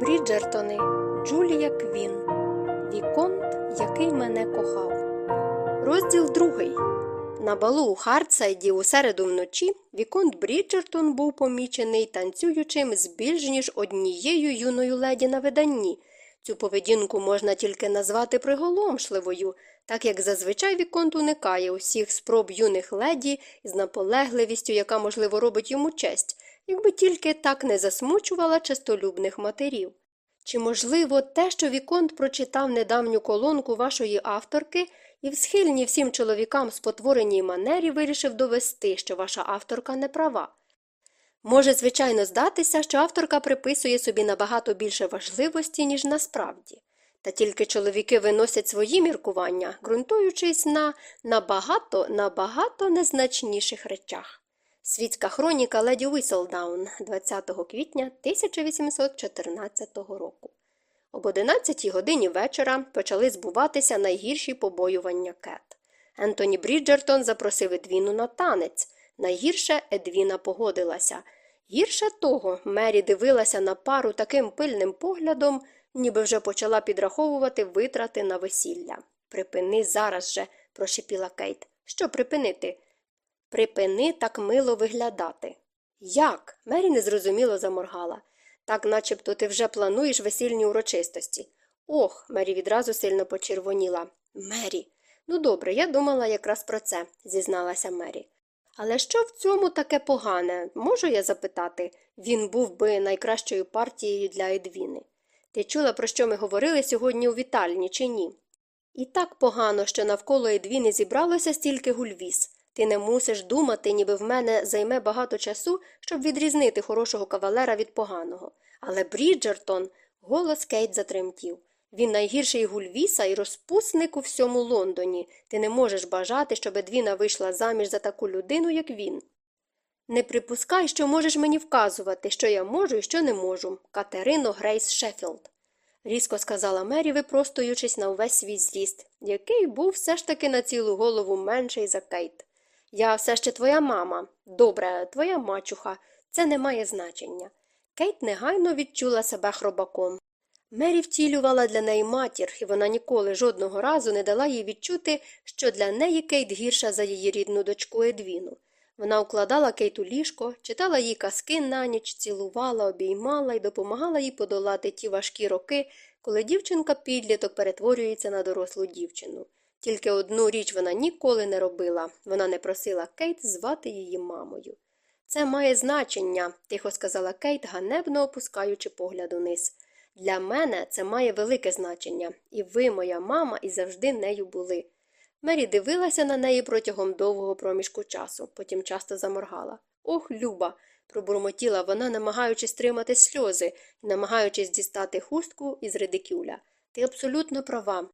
Бріджертони Джулія Квін Віконт, який мене кохав. Розділ другий. На балу у Хартсайді у середу вночі Віконт Бріджертон був помічений танцюючим з більш ніж однією юною леді на виданні. Цю поведінку можна тільки назвати приголомшливою, так як зазвичай Віконт уникає усіх спроб юних леді з наполегливістю, яка, можливо, робить йому честь, якби тільки так не засмучувала честолюбних матерів. Чи, можливо, те, що Віконт прочитав недавню колонку вашої авторки і в схильній всім чоловікам спотвореній манері вирішив довести, що ваша авторка не права? Може, звичайно, здатися, що авторка приписує собі набагато більше важливості, ніж насправді. Та тільки чоловіки виносять свої міркування, ґрунтуючись на набагато, набагато незначніших речах. Світська хроніка леді Уіселдаун 20 квітня 1814 року. Об 11 годині вечора почали збуватися найгірші побоювання Кет. Ентоні Бріджертон запросив Едвіну на танець. Найгірше Едвіна погодилася. Гірше того, Мері дивилася на пару таким пильним поглядом, ніби вже почала підраховувати витрати на весілля. Припини зараз же, прошепіла Кейт. Що припинити? Припини так мило виглядати. Як? Мері незрозуміло заморгала. Так начебто ти вже плануєш весільні урочистості. Ох, Мері відразу сильно почервоніла. Мері. Ну добре, я думала якраз про це, зізналася Мері. Але що в цьому таке погане? Можу я запитати? Він був би найкращою партією для Едвіни. Ти чула, про що ми говорили сьогодні у вітальні, чи ні? І так погано, що навколо Едвіни зібралося стільки гульвіз. Ти не мусиш думати, ніби в мене займе багато часу, щоб відрізнити хорошого кавалера від поганого. Але Бріджертон, голос Кейт затремтів. Він найгірший гульвіса і розпусник у всьому Лондоні. Ти не можеш бажати, щоб Едвіна вийшла заміж за таку людину, як він. Не припускай, що можеш мені вказувати, що я можу і що не можу. Катерино Грейс Шеффілд. різко сказала Мері, випростуючись на увесь свій зріст, який був все ж таки на цілу голову менший за Кейт. Я все ще твоя мама. Добре, твоя мачуха. Це не має значення. Кейт негайно відчула себе хробаком. Мері втілювала для неї матір, і вона ніколи жодного разу не дала їй відчути, що для неї Кейт гірша за її рідну дочку Едвіну. Вона укладала Кейт у ліжко, читала їй казки на ніч, цілувала, обіймала і допомагала їй подолати ті важкі роки, коли дівчинка підліток перетворюється на дорослу дівчину. Тільки одну річ вона ніколи не робила вона не просила Кейт звати її мамою. Це має значення, тихо сказала Кейт, ганебно опускаючи погляд униз. Для мене це має велике значення, і ви, моя мама, і завжди нею були. Мері дивилася на неї протягом довгого проміжку часу, потім часто заморгала. Ох, Люба. пробурмотіла вона, намагаючись стримати сльози і намагаючись дістати хустку із редикюля. Ти абсолютно права.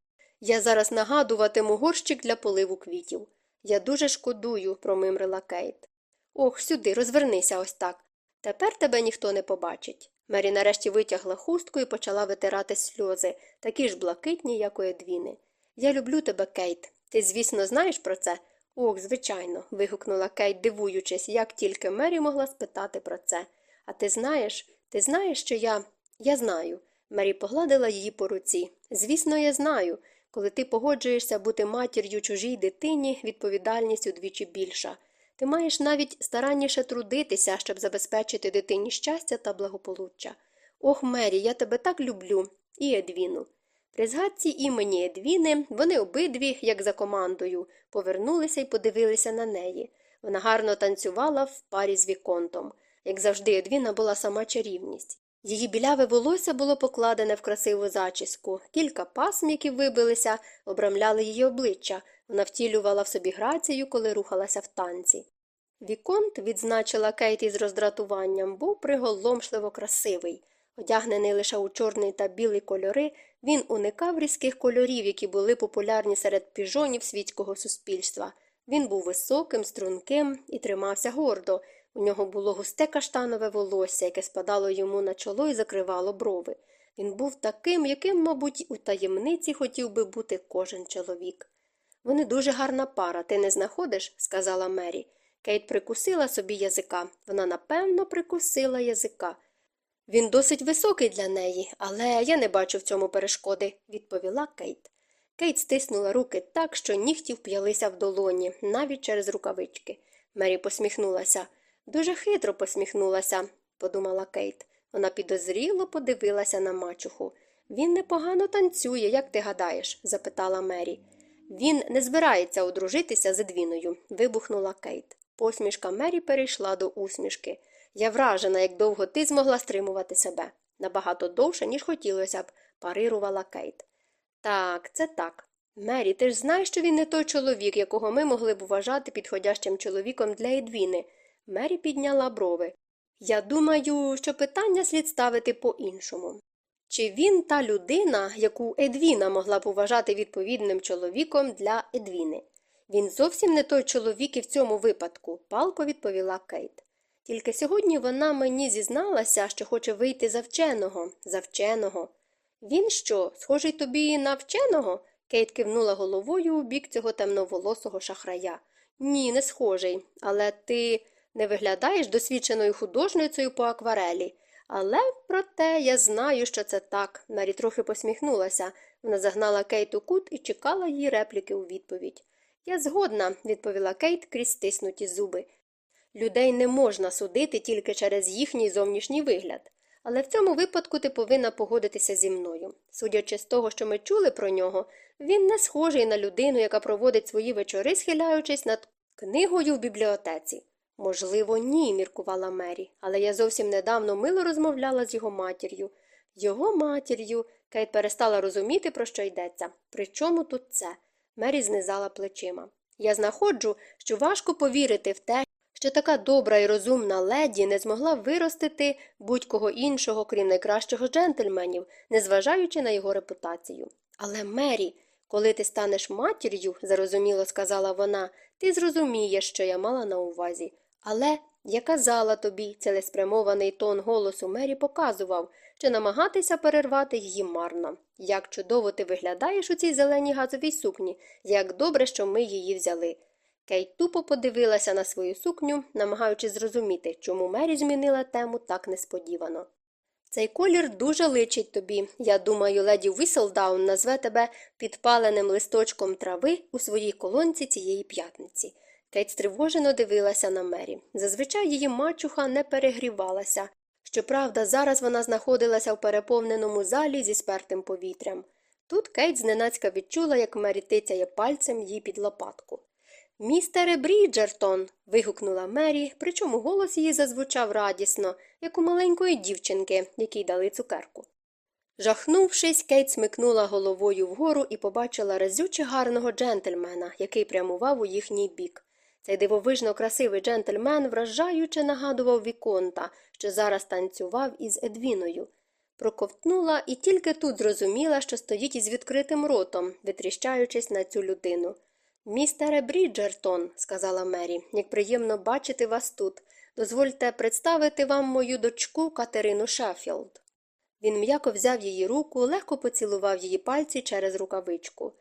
Я зараз нагадуватиму горщик для поливу квітів. Я дуже шкодую, промимрила Кейт. Ох, сюди, розвернися ось так. Тепер тебе ніхто не побачить. Мері нарешті витягла хустку і почала витирати сльози, такі ж блакитні, як у Едвіни. Я люблю тебе, Кейт. Ти, звісно, знаєш про це? Ох, звичайно, вигукнула Кейт, дивуючись, як тільки Мері могла спитати про це. А ти знаєш, ти знаєш, що я. Я знаю. Мері погладила її по руці. Звісно, я знаю. Коли ти погоджуєшся бути матір'ю чужій дитині, відповідальність удвічі більша. Ти маєш навіть старанніше трудитися, щоб забезпечити дитині щастя та благополуччя. Ох, Мері, я тебе так люблю, і Едвіну. При згадці імені Едвіни вони обидві, як за командою, повернулися і подивилися на неї. Вона гарно танцювала в парі з Віконтом. Як завжди, Едвіна була сама чарівність. Її біляве волосся було покладене в красиву зачіску, кілька пасміків вибилися, обрамляли її обличчя, вона втілювала в собі грацію, коли рухалася в танці. Віконт, відзначила Кейті з роздратуванням, був приголомшливо красивий. Одягнений лише у чорний та білий кольори, він уникав різких кольорів, які були популярні серед піжонів світського суспільства. Він був високим, струнким і тримався гордо. У нього було густе каштанове волосся, яке спадало йому на чоло і закривало брови. Він був таким, яким, мабуть, у таємниці хотів би бути кожен чоловік. Вони дуже гарна пара, ти не знаходиш? сказала Мері. Кейт прикусила собі язика. Вона напевно прикусила язика. Він досить високий для неї, але я не бачу в цьому перешкоди, відповіла Кейт. Кейт стиснула руки так, що нігті вп'ялися в долоні, навіть через рукавички. Мері посміхнулася. Дуже хитро посміхнулася, подумала Кейт. Вона підозріло подивилася на мачуху. Він непогано танцює, як ти гадаєш? запитала Мері. Він не збирається одружитися з Едвіною, вибухнула Кейт. Посмішка Мері перейшла до усмішки. Я вражена, як довго ти змогла стримувати себе. Набагато довше, ніж хотілося б, парирувала Кейт. Так, це так. Мері, ти ж знаєш, що він не той чоловік, якого ми могли б вважати підходящим чоловіком для Едвіни. Мері підняла брови. Я думаю, що питання слід ставити по-іншому. Чи він та людина, яку Едвіна могла б вважати відповідним чоловіком для Едвіни? Він зовсім не той чоловік і в цьому випадку, палко відповіла Кейт. Тільки сьогодні вона мені зізналася, що хоче вийти за вченого, за вченого. Він що, схожий тобі на вченого? Кейт кивнула головою у бік цього темноволосого шахрая. Ні, не схожий, але ти не виглядаєш досвідченою художницею по акварелі. Але проте я знаю, що це так. Мері трохи посміхнулася. Вона загнала Кейт у кут і чекала її репліки у відповідь. Я згодна, відповіла Кейт крізь стиснуті зуби. Людей не можна судити тільки через їхній зовнішній вигляд. Але в цьому випадку ти повинна погодитися зі мною. Судячи з того, що ми чули про нього, він не схожий на людину, яка проводить свої вечори, схиляючись над книгою в бібліотеці. Можливо, ні, міркувала Мері, але я зовсім недавно мило розмовляла з його матір'ю. Його матір'ю. Кейт перестала розуміти, про що йдеться. При чому тут це? Мері знизала плечима. Я знаходжу, що важко повірити в те, що така добра і розумна леді не змогла виростити будь-кого іншого, крім найкращого джентльменів, незважаючи на його репутацію. Але Мері, коли ти станеш матір'ю, зарозуміло сказала вона, ти зрозумієш, що я мала на увазі. Але я казала тобі, цілеспрямований тон голосу Мері показував, що намагатися перервати її марно. Як чудово ти виглядаєш у цій зеленій газовій сукні, як добре, що ми її взяли. Кейт тупо подивилася на свою сукню, намагаючись зрозуміти, чому Мері змінила тему так несподівано. Цей колір дуже личить тобі. Я думаю, леді Віселдаун назве тебе підпаленим листочком трави у своїй колонці цієї п'ятниці. Кейт стривожено дивилася на Мері. Зазвичай її мачуха не перегрівалася. Щоправда, зараз вона знаходилася в переповненому залі зі спертим повітрям. Тут Кейт зненацька відчула, як Мері тицяє пальцем їй під лопатку. Містере Бріджертон. вигукнула Мері, причому голос її зазвучав радісно, як у маленької дівчинки, якій дали цукерку. Жахнувшись, Кейт смикнула головою вгору і побачила разюче гарного джентльмена, який прямував у їхній бік. Цей дивовижно красивий джентльмен вражаюче нагадував Віконта, що зараз танцював із Едвіною. Проковтнула і тільки тут зрозуміла, що стоїть із відкритим ротом, витріщаючись на цю людину. Містере Бріджертон, сказала Мері, як приємно бачити вас тут. Дозвольте представити вам мою дочку Катерину Шеффілд». Він м'яко взяв її руку, легко поцілував її пальці через рукавичку.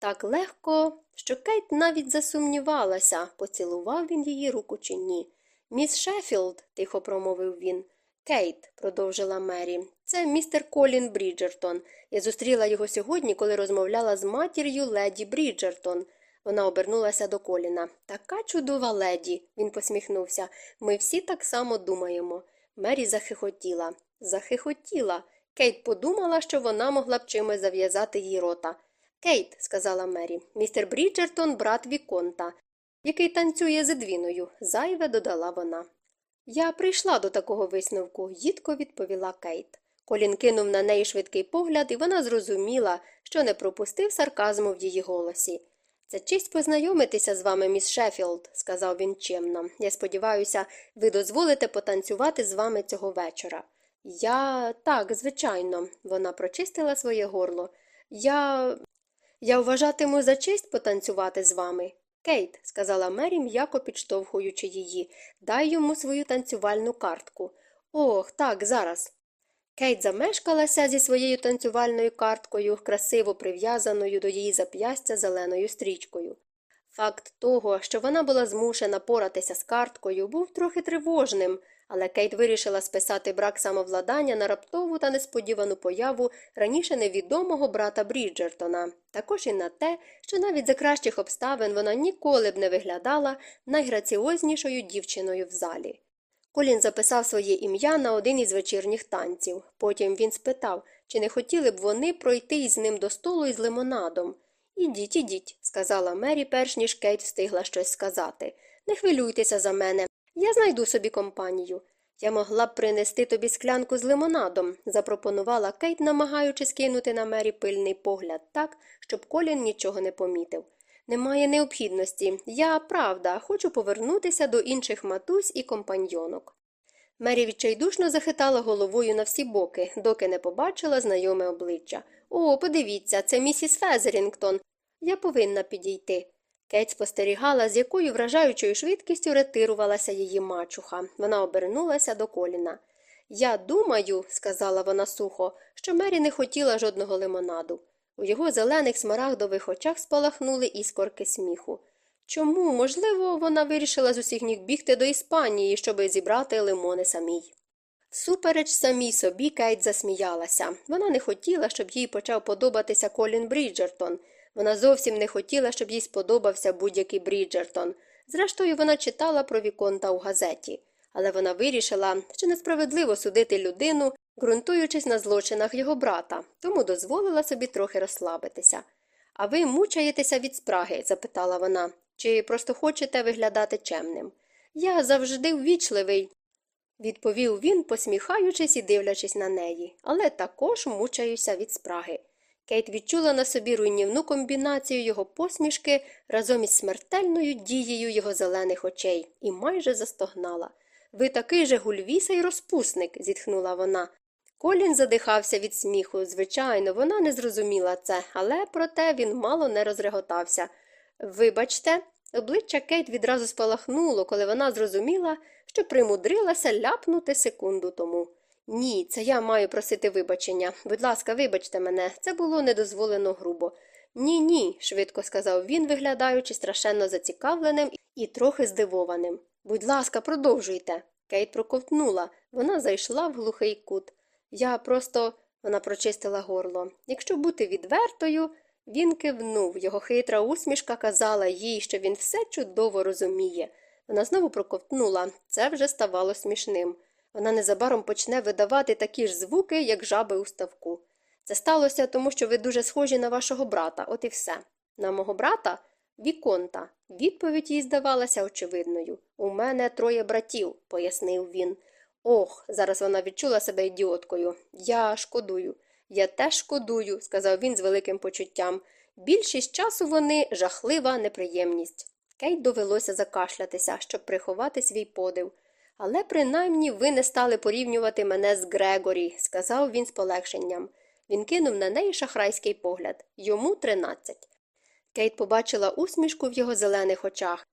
Так легко, що Кейт навіть засумнівалася, поцілував він її руку чи ні. Міс Шеффілд», – тихо промовив він. Кейт, продовжила Мері, це містер Колін Бріджертон. Я зустріла його сьогодні, коли розмовляла з матір'ю леді Бріджертон. Вона обернулася до Коліна. Така чудова леді, він посміхнувся. Ми всі так само думаємо. Мері захихотіла. Захихотіла. Кейт подумала, що вона могла б чимось зав'язати їй рота. Кейт, сказала Мері, містер Бріджертон, брат Віконта, який танцює з Едвіною, зайве додала вона. Я прийшла до такого висновку, їдко відповіла Кейт. Колін кинув на неї швидкий погляд, і вона зрозуміла, що не пропустив сарказму в її голосі. Це честь познайомитися з вами, міс Шеффілд», – сказав він чемно. Я сподіваюся, ви дозволите потанцювати з вами цього вечора. Я так, звичайно, вона прочистила своє горло. Я. Я вважатиму за честь потанцювати з вами. Кейт, сказала Мері, м'яко підштовхуючи її, дай йому свою танцювальну картку. Ох, так, зараз. Кейт замешкалася зі своєю танцювальною карткою, красиво прив'язаною до її зап'ястя зеленою стрічкою. Факт того, що вона була змушена поратися з карткою, був трохи тривожним, Але Кейт вирішила списати брак самовладання на раптову та несподівану появу раніше невідомого брата Бріджертона, також і на те, що навіть за кращих обставин вона ніколи б не виглядала найграціознішою дівчиною в залі. Колін записав своє ім'я на один із вечірніх танців. Потім він спитав, чи не хотіли б вони пройти із ним до столу із лимонадом. Ідіть, ідіть, сказала Мері, перш ніж Кейт встигла щось сказати. Не хвилюйтеся за мене. Я знайду собі компанію. Я могла б принести тобі склянку з лимонадом, запропонувала Кейт, намагаючись кинути на Мері пильний погляд так, щоб Колін нічого не помітив. Немає необхідності. Я, правда, хочу повернутися до інших матусь і компаньйонок. Мері відчайдушно захитала головою на всі боки, доки не побачила знайоме обличчя. О, подивіться, це місіс Фезерінгтон. Я повинна підійти. Кеть спостерігала, з якою вражаючою швидкістю ретирувалася її мачуха. Вона обернулася до коліна. Я думаю, сказала вона сухо, що Мері не хотіла жодного лимонаду. У його зелених смарагдових очах спалахнули іскорки сміху. Чому, можливо, вона вирішила з усіх ніг бігти до Іспанії, щоби зібрати лимони самій. Всупереч самій собі Кейт засміялася. Вона не хотіла, щоб їй почав подобатися Колін Бріджертон. Вона зовсім не хотіла, щоб їй сподобався будь-який Бріджертон. Зрештою, вона читала про Віконта у газеті. Але вона вирішила, що несправедливо судити людину, ґрунтуючись на злочинах його брата, тому дозволила собі трохи розслабитися. А ви мучаєтеся від спраги? запитала вона, чи просто хочете виглядати чемним. Я завжди ввічливий, відповів він, посміхаючись і дивлячись на неї, але також мучаюся від спраги. Кейт відчула на собі руйнівну комбінацію його посмішки разом із смертельною дією його зелених очей і майже застогнала. Ви такий же гульвіса й розпусник, зітхнула вона. Колін задихався від сміху. Звичайно, вона не зрозуміла це, але проте він мало не розреготався. Вибачте, обличчя Кейт відразу спалахнуло, коли вона зрозуміла, що примудрилася ляпнути секунду тому. Ні, це я маю просити вибачення. Будь ласка, вибачте мене, це було недозволено грубо. Ні, ні, швидко сказав він, виглядаючи страшенно зацікавленим і трохи здивованим. Будь ласка, продовжуйте. Кейт проковтнула. Вона зайшла в глухий кут. Я просто. вона прочистила горло. Якщо бути відвертою, він кивнув. Його хитра усмішка казала їй, що він все чудово розуміє. Вона знову проковтнула. Це вже ставало смішним. Вона незабаром почне видавати такі ж звуки, як жаби у ставку. Це сталося тому, що ви дуже схожі на вашого брата, от і все. На мого брата Віконта. Відповідь їй здавалася очевидною. У мене троє братів, пояснив він. Ох, зараз вона відчула себе ідіоткою. Я шкодую. Я теж шкодую, сказав він з великим почуттям. Більшість часу вони жахлива неприємність. Кейт довелося закашлятися, щоб приховати свій подив. Але принаймні ви не стали порівнювати мене з Грегорі, сказав він з полегшенням. Він кинув на неї шахрайський погляд йому тринадцять. Кейт побачила усмішку в його зелених очах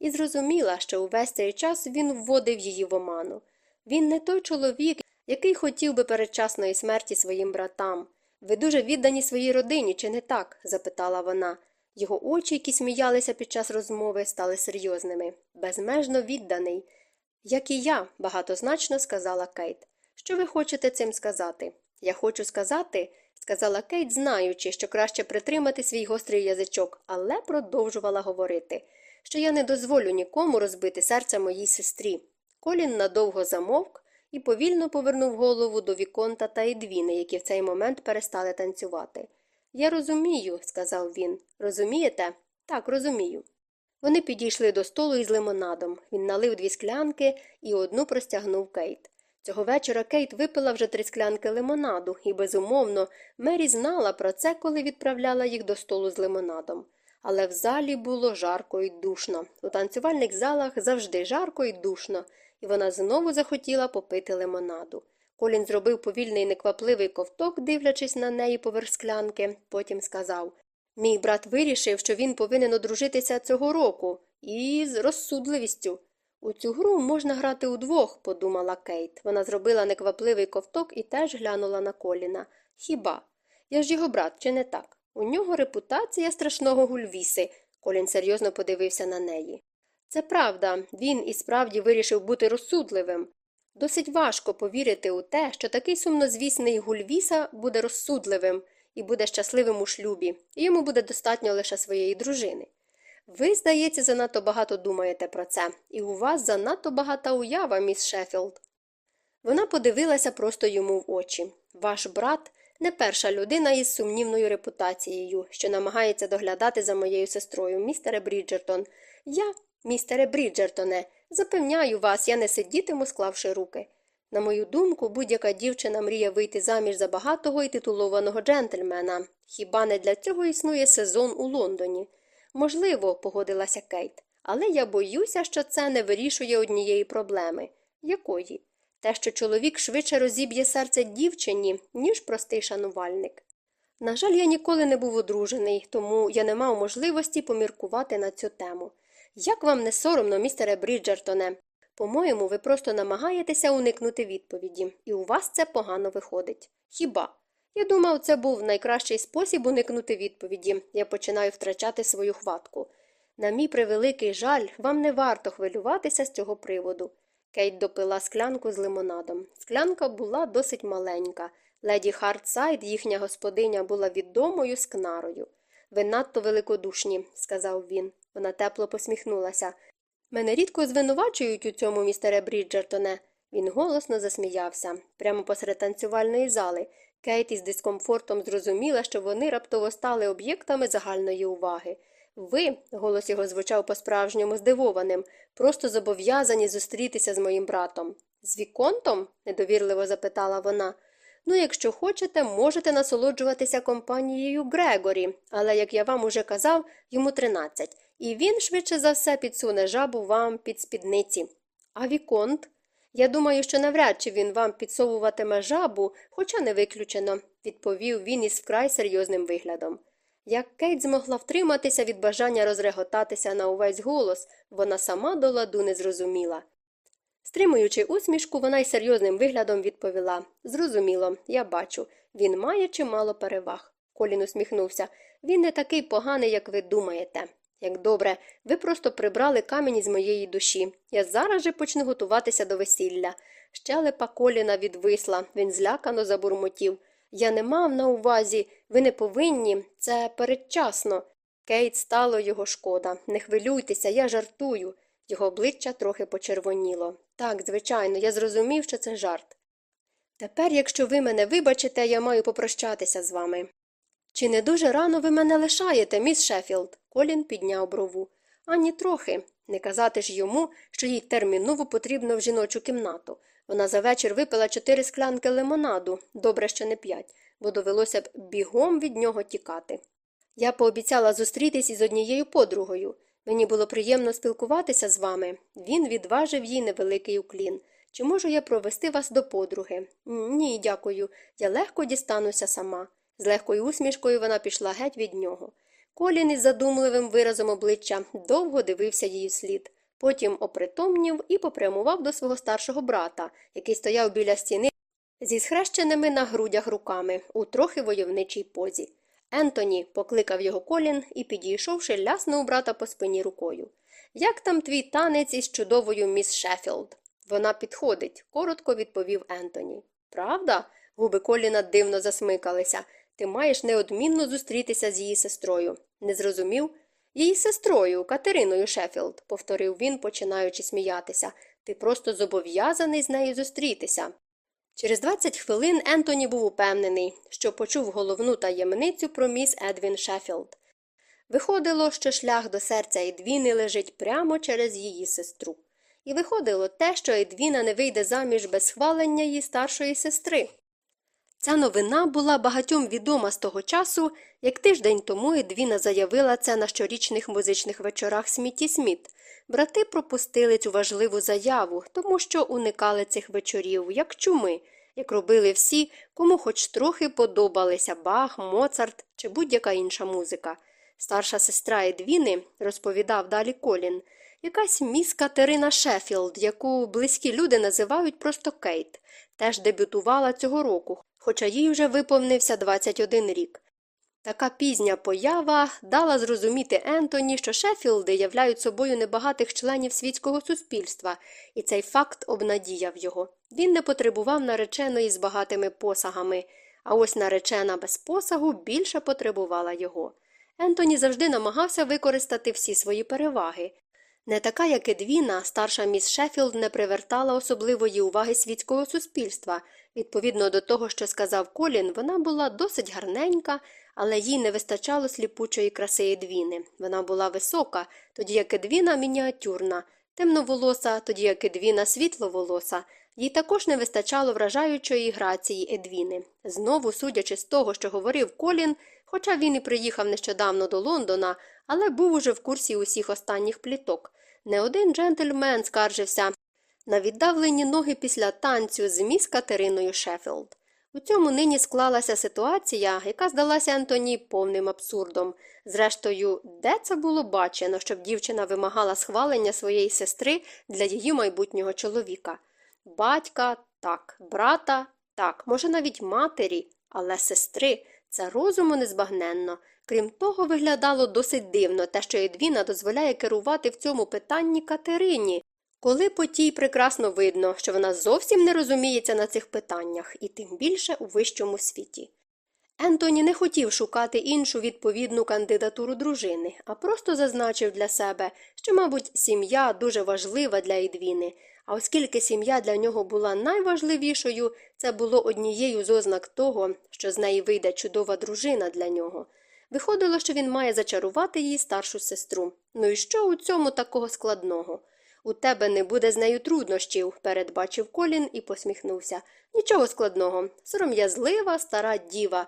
і зрозуміла, що увесь цей час він вводив її в оману. Він не той чоловік, який хотів би передчасної смерті своїм братам. Ви дуже віддані своїй родині, чи не так? запитала вона. Його очі, які сміялися під час розмови, стали серйозними. Безмежно відданий. Як і я, багатозначно сказала Кейт. Що ви хочете цим сказати? Я хочу сказати, сказала Кейт, знаючи, що краще притримати свій гострий язичок, але продовжувала говорити, що я не дозволю нікому розбити серце моїй сестрі. Колін надовго замовк і повільно повернув голову до Віконта та Едвіни, які в цей момент перестали танцювати. Я розумію, сказав він. Розумієте? Так, розумію. Вони підійшли до столу із лимонадом. Він налив дві склянки і одну простягнув Кейт. Цього вечора Кейт випила вже три склянки лимонаду, і, безумовно, Мері знала про це, коли відправляла їх до столу з лимонадом. Але в залі було жарко і душно. У танцювальних залах завжди жарко і душно, і вона знову захотіла попити лимонаду. Колін зробив повільний неквапливий ковток, дивлячись на неї поверх склянки, потім сказав Мій брат вирішив, що він повинен одружитися цього року, і з розсудливістю. У цю гру можна грати удвох, подумала Кейт. Вона зробила неквапливий ковток і теж глянула на коліна. Хіба? Я ж його брат, чи не так? У нього репутація страшного гульвіси. Колін серйозно подивився на неї. Це правда, він і справді вирішив бути розсудливим. Досить важко повірити у те, що такий сумнозвісний Гульвіса буде розсудливим і буде щасливим у шлюбі, йому буде достатньо лише своєї дружини. Ви, здається, занадто багато думаєте про це, і у вас занадто багата уява, міс Шеффілд. Вона подивилася просто йому в очі. Ваш брат не перша людина із сумнівною репутацією, що намагається доглядати за моєю сестрою, містере Бріджертон. Я, містере Бріджертоне, запевняю вас, я не сидітиму, склавши руки. На мою думку, будь-яка дівчина мріє вийти заміж за багатого і титулованого джентльмена. Хіба не для цього існує сезон у Лондоні? Можливо, погодилася Кейт, але я боюся, що це не вирішує однієї проблеми. Якої? Те, що чоловік швидше розіб'є серце дівчині, ніж простий шанувальник. На жаль, я ніколи не був одружений, тому я не мав можливості поміркувати на цю тему. Як вам не соромно, містере Бріджертоне? По-моєму, ви просто намагаєтеся уникнути відповіді, і у вас це погано виходить. Хіба? Я думав, це був найкращий спосіб уникнути відповіді. Я починаю втрачати свою хватку. На мій превеликий жаль, вам не варто хвилюватися з цього приводу. Кейт допила склянку з лимонадом. Склянка була досить маленька. Леді Хартсайд, їхня господиня, була відомою скнарою. Ви надто великодушні, сказав він. Вона тепло посміхнулася. Мене рідко звинувачують у цьому, містере Бріджертоне. Він голосно засміявся. Прямо посеред танцювальної зали. Кейт із дискомфортом зрозуміла, що вони раптово стали об'єктами загальної уваги. Ви, голос його звучав по-справжньому здивованим, просто зобов'язані зустрітися з моїм братом. З Віконтом? недовірливо запитала вона. Ну, якщо хочете, можете насолоджуватися компанією Грегорі, але, як я вам уже казав, йому тринадцять, і він швидше за все підсуне жабу вам під спідниці. А Віконт? Я думаю, що навряд чи він вам підсовуватиме жабу, хоча не виключено, відповів він із вкрай серйозним виглядом. Як Кейт змогла втриматися від бажання розреготатися на увесь голос, вона сама до ладу не зрозуміла. Стримуючи усмішку, вона й серйозним виглядом відповіла Зрозуміло, я бачу, він має чимало переваг. Колін усміхнувся. Він не такий поганий, як ви думаєте. Як добре, ви просто прибрали камінь із моєї душі. Я зараз же почну готуватися до весілля. Щелепа коліна відвисла, він злякано забурмотів. Я не мав на увазі, ви не повинні, це передчасно. Кейт стало його шкода. Не хвилюйтеся, я жартую. Його обличчя трохи почервоніло. Так, звичайно, я зрозумів, що це жарт. Тепер, якщо ви мене вибачите, я маю попрощатися з вами. Чи не дуже рано ви мене лишаєте, міс Шеффілд?» Колін підняв брову. Ані трохи. Не казати ж йому, що їй терміново потрібно в жіночу кімнату. Вона за вечір випила чотири склянки лимонаду, добре, що не п'ять, бо довелося б бігом від нього тікати. Я пообіцяла зустрітись із однією подругою. Мені було приємно спілкуватися з вами. Він відважив їй невеликий уклін. Чи можу я провести вас до подруги? Ні, дякую. Я легко дістануся сама. З легкою усмішкою вона пішла геть від нього. Колін із задумливим виразом обличчя довго дивився її слід. Потім опритомнів і попрямував до свого старшого брата, який стояв біля стіни зі схрещеними на грудях руками у трохи войовничій позі. Ентоні покликав його колін і, підійшовши, ляснув брата по спині рукою. Як там твій танець із чудовою міс Шеффілд?» Вона підходить, коротко відповів Ентоні. Правда? Губи Коліна дивно засмикалися. Ти маєш неодмінно зустрітися з її сестрою. Не зрозумів? Її сестрою, Катериною Шеффілд», – повторив він, починаючи сміятися. Ти просто зобов'язаний з нею зустрітися. Через 20 хвилин Ентоні був упевнений, що почув головну таємницю про міс Едвіну Шеффілд. Виходило, що шлях до серця Едвіни лежить прямо через її сестру. І виходило те, що Едвіна не вийде заміж без схвалення її старшої сестри. Ця новина була багатьом відома з того часу, як тиждень тому Едвіна заявила це на щорічних музичних вечорах Сміті Сміт. Брати пропустили цю важливу заяву, тому що уникали цих вечорів, як чуми, як робили всі, кому хоч трохи подобалися Бах, Моцарт чи будь-яка інша музика. Старша сестра Едвіни, розповідав далі Колін, якась міс Катерина Шеффілд, яку близькі люди називають просто Кейт, теж дебютувала цього року, хоча їй вже виповнився 21 рік. Така пізня поява дала зрозуміти Ентоні, що Шеффілди являють собою небагатих членів світського суспільства, і цей факт обнадіяв його. Він не потребував нареченої з багатими посагами, а ось наречена без посагу більше потребувала його. Ентоні завжди намагався використати всі свої переваги. Не така, як Едвіна, старша міс Шеффілд не привертала особливої уваги світського суспільства. Відповідно до того, що сказав Колін, вона була досить гарненька, але їй не вистачало сліпучої краси Едвіни. Вона була висока, тоді як Едвіна мініатюрна, темноволоса, тоді як Едвіна світловолоса. Їй також не вистачало вражаючої грації Едвіни. Знову, судячи з того, що говорив Колін, хоча він і приїхав нещодавно до Лондона, але був уже в курсі усіх останніх пліток. Не один джентльмен скаржився на віддавлені ноги після танцю з міс Катериною Шеффілд. У цьому нині склалася ситуація, яка здалася Антоні повним абсурдом. Зрештою, де це було бачено, щоб дівчина вимагала схвалення своєї сестри для її майбутнього чоловіка? Батька так, брата так, може, навіть матері, але сестри це розуму незбагненно. Крім того, виглядало досить дивно те, що Едвіна дозволяє керувати в цьому питанні Катерині, коли по тій прекрасно видно, що вона зовсім не розуміється на цих питаннях, і тим більше у вищому світі. Ентоні не хотів шукати іншу відповідну кандидатуру дружини, а просто зазначив для себе, що, мабуть, сім'я дуже важлива для Едвіни, а оскільки сім'я для нього була найважливішою, це було однією з ознак того, що з неї вийде чудова дружина для нього. Виходило, що він має зачарувати її старшу сестру. Ну і що у цьому такого складного? У тебе не буде з нею труднощів, передбачив Колін і посміхнувся. Нічого складного. Сором'язлива, стара діва.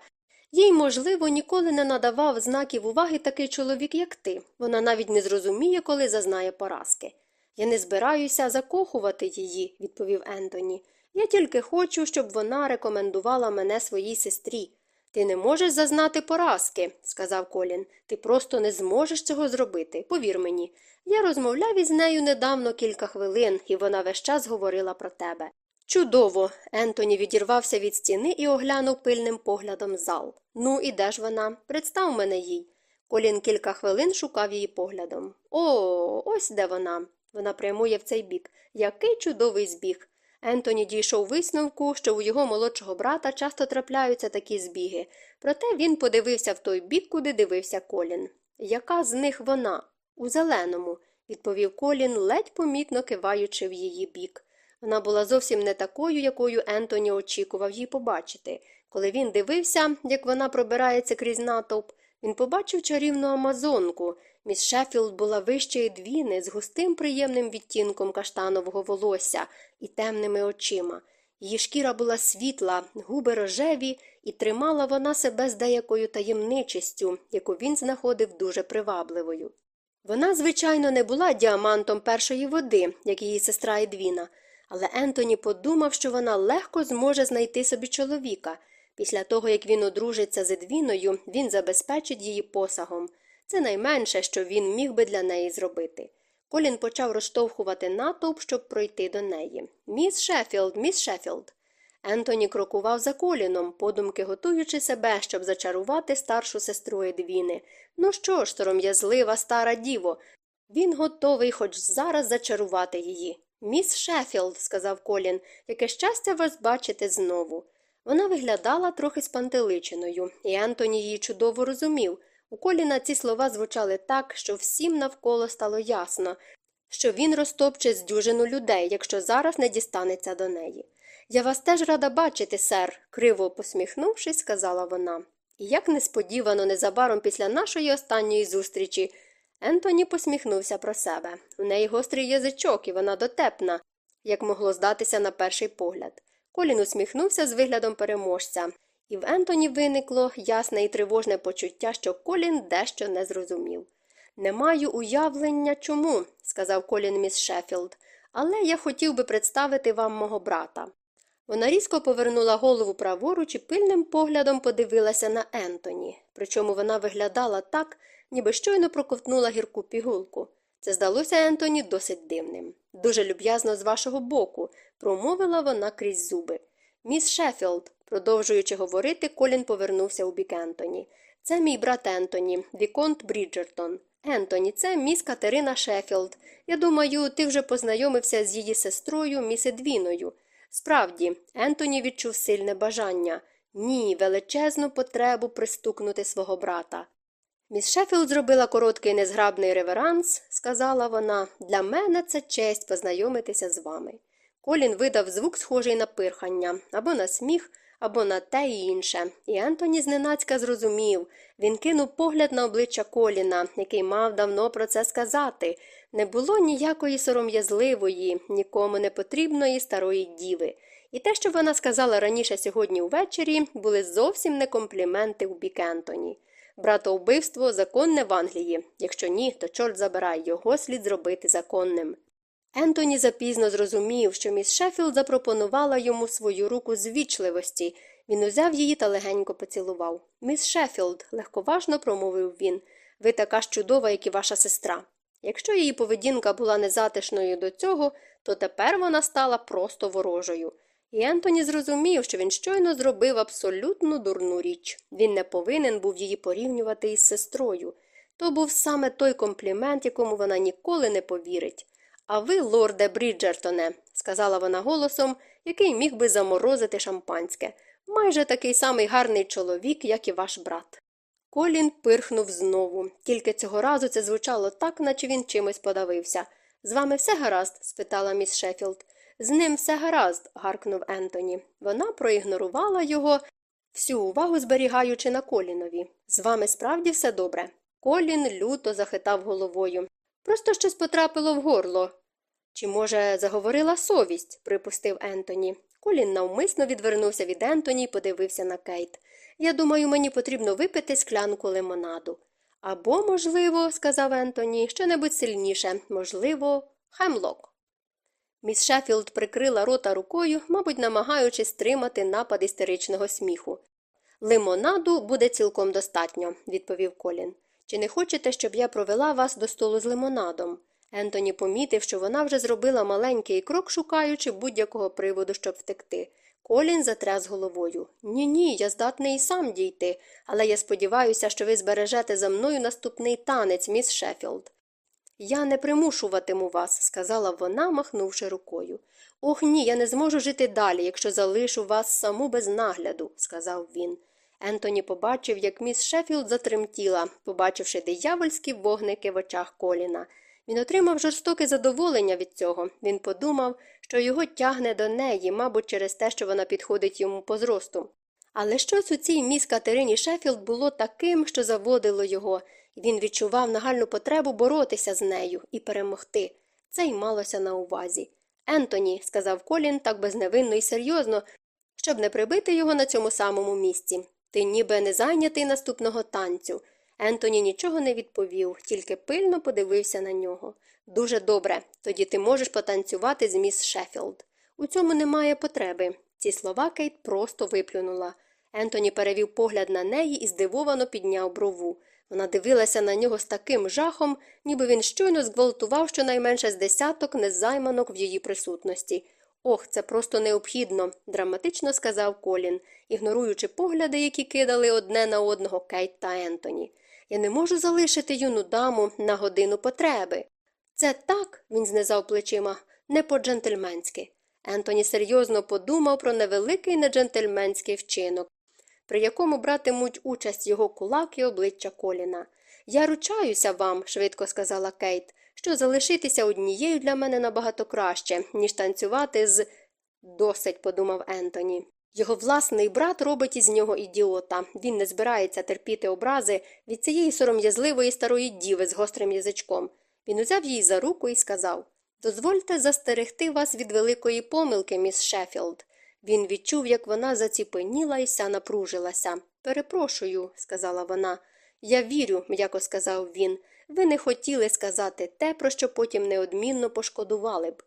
Їй, можливо, ніколи не надавав знаків уваги такий чоловік, як ти. Вона навіть не зрозуміє, коли зазнає поразки. Я не збираюся закохувати її, відповів Ентоні. Я тільки хочу, щоб вона рекомендувала мене своїй сестрі. Ти не можеш зазнати поразки, сказав Колін. Ти просто не зможеш цього зробити, повір мені. Я розмовляв із нею недавно кілька хвилин, і вона весь час говорила про тебе. Чудово. Ентоні відірвався від стіни і оглянув пильним поглядом зал. Ну, і де ж вона? Представ мене їй. Колін кілька хвилин шукав її поглядом. О, ось де вона. Вона прямує в цей бік. Який чудовий збіг. Ентоні дійшов висновку, що у його молодшого брата часто трапляються такі збіги, проте він подивився в той бік, куди дивився Колін. Яка з них вона? У зеленому, відповів Колін, ледь помітно киваючи в її бік. Вона була зовсім не такою, якою Ентоні очікував її побачити. Коли він дивився, як вона пробирається крізь натовп, він побачив чарівну амазонку. Міс Шеффілд була вище Едвіни з густим приємним відтінком каштанового волосся і темними очима. Її шкіра була світла, губи рожеві, і тримала вона себе з деякою таємничістю, яку він знаходив дуже привабливою. Вона, звичайно, не була діамантом першої води, як її сестра Едвіна, але Ентоні подумав, що вона легко зможе знайти собі чоловіка. Після того, як він одружиться з Едвіною, він забезпечить її посагом. Це найменше, що він міг би для неї зробити. Колін почав розштовхувати натовп, щоб пройти до неї. Міс Шеффілд, міс Шеффілд. Ентоні крокував за Коліном, подумки готуючи себе, щоб зачарувати старшу сестру Едвіни. Ну що ж, сором'язлива стара діво. Він готовий хоч зараз зачарувати її. Міс Шеффілд, сказав Колін, яке щастя вас бачити знову. Вона виглядала трохи спантеличеною, і Ентоні її чудово розумів. У Коліна ці слова звучали так, що всім навколо стало ясно, що він розтопче з дюжину людей, якщо зараз не дістанеться до неї. Я вас теж рада бачити, сер, криво посміхнувшись, сказала вона. І як несподівано, незабаром після нашої останньої зустрічі. Ентоні посміхнувся про себе. У неї гострий язичок, і вона дотепна, як могло здатися на перший погляд. Колін усміхнувся з виглядом переможця, і в Ентоні виникло ясне і тривожне почуття, що Колін дещо не зрозумів. Не маю уявлення чому, сказав Колін міс Шеффілд, але я хотів би представити вам мого брата. Вона різко повернула голову праворуч і пильним поглядом подивилася на Ентоні, причому вона виглядала так, ніби щойно проковтнула гірку пігулку. Це здалося Ентоні досить дивним. Дуже люб'язно з вашого боку, промовила вона крізь зуби. Міс Шеффілд, продовжуючи говорити, Колін повернувся у бік Ентоні. Це мій брат Ентоні, Віконт Бріджертон. Ентоні, це міс Катерина Шеффілд. Я думаю, ти вже познайомився з її сестрою, міс Едвіною. Справді, Ентоні відчув сильне бажання ні, величезну потребу пристукнути свого брата. Міс Шеффілд зробила короткий незграбний реверанс, сказала вона, для мене це честь познайомитися з вами. Колін видав звук, схожий на пирхання, або на сміх, або на те і інше, і Ентоні зненацька зрозумів. Він кинув погляд на обличчя Коліна, який мав давно про це сказати. Не було ніякої сором'язливої, нікому не потрібної старої діви. І те, що вона сказала раніше сьогодні увечері, були зовсім не компліменти у бік Ентоні. Братовбивство законне в Англії. Якщо ні, то чорт забирай, його слід зробити законним. Ентоні запізно зрозумів, що міс Шеффілд запропонувала йому свою руку з вічливості. Він узяв її та легенько поцілував. Міс Шеффілд, легковажно промовив він, ви така ж чудова, як і ваша сестра. Якщо її поведінка була незатишною до цього, то тепер вона стала просто ворожою. І Ентоні зрозумів, що він щойно зробив абсолютно дурну річ. Він не повинен був її порівнювати із сестрою. То був саме той комплімент, якому вона ніколи не повірить. А ви, лорде Бріджертоне, сказала вона голосом, який міг би заморозити шампанське, майже такий самий гарний чоловік, як і ваш брат. Колін пирхнув знову, тільки цього разу це звучало так, наче він чимось подавився. З вами все гаразд? спитала міс Шеффілд. З ним все гаразд, гаркнув Ентоні. Вона проігнорувала його, всю увагу зберігаючи на колінові. З вами справді все добре. Колін люто захитав головою. Просто щось потрапило в горло. Чи, може, заговорила совість, припустив Ентоні. Колін навмисно відвернувся від Ентоні і подивився на Кейт. Я думаю, мені потрібно випити склянку лимонаду. Або, можливо, сказав Ентоні, щонебудь сильніше, можливо, хемлок. Міс Шеффілд прикрила рота рукою, мабуть, намагаючись стримати напад істеричного сміху. Лимонаду буде цілком достатньо, відповів Колін. Чи не хочете, щоб я провела вас до столу з лимонадом? Ентоні помітив, що вона вже зробила маленький крок, шукаючи будь-якого приводу, щоб втекти. Колін затряс головою. Ні, ні, я здатний і сам дійти, але я сподіваюся, що ви збережете за мною наступний танець, міс Шеффілд. Я не примушуватиму вас, сказала вона, махнувши рукою. Ох ні, я не зможу жити далі, якщо залишу вас саму без нагляду, сказав він. Ентоні побачив, як міс Шеффілд затремтіла, побачивши диявольські вогники в очах Коліна. Він отримав жорстоке задоволення від цього. Він подумав, що його тягне до неї, мабуть, через те, що вона підходить йому по зросту. Але щось у цій міс Катерині Шеффілд було таким, що заводило його, він відчував нагальну потребу боротися з нею і перемогти. Це й малося на увазі. Ентоні, сказав Колін так безневинно і серйозно, щоб не прибити його на цьому самому місці. Ти ніби не зайнятий наступного танцю. Ентоні нічого не відповів, тільки пильно подивився на нього. Дуже добре, тоді ти можеш потанцювати з міс Шеффілд. У цьому немає потреби. Ці слова Кейт просто виплюнула. Ентоні перевів погляд на неї і здивовано підняв брову. Вона дивилася на нього з таким жахом, ніби він щойно зґвалтував щонайменше з десяток незайманок в її присутності. Ох, це просто необхідно, драматично сказав Колін, ігноруючи погляди, які кидали одне на одного Кейт та Ентоні. Я не можу залишити юну даму на годину потреби. Це так, він знизав плечима, не по-джентльменськи. Ентоні серйозно подумав про невеликий неджентльменський вчинок, при якому братимуть участь його кулак і обличчя Коліна. Я ручаюся вам, швидко сказала Кейт, що залишитися однією для мене набагато краще, ніж танцювати з. Досить, подумав Ентоні. Його власний брат робить із нього ідіота. Він не збирається терпіти образи від цієї сором'язливої старої діви з гострим язичком. Він узяв її за руку і сказав Дозвольте застерегти вас від великої помилки, міс Шеффілд. Він відчув, як вона заціпеніла і ся напружилася. Перепрошую, сказала вона. Я вірю, м'яко сказав він. Ви не хотіли сказати те, про що потім неодмінно пошкодували б.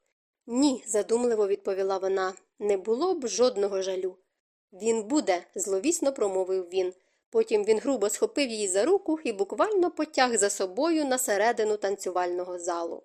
Ні, задумливо відповіла вона, не було б жодного жалю. Він буде, зловісно промовив він. Потім він грубо схопив її за руку і буквально потяг за собою на середину танцювального залу.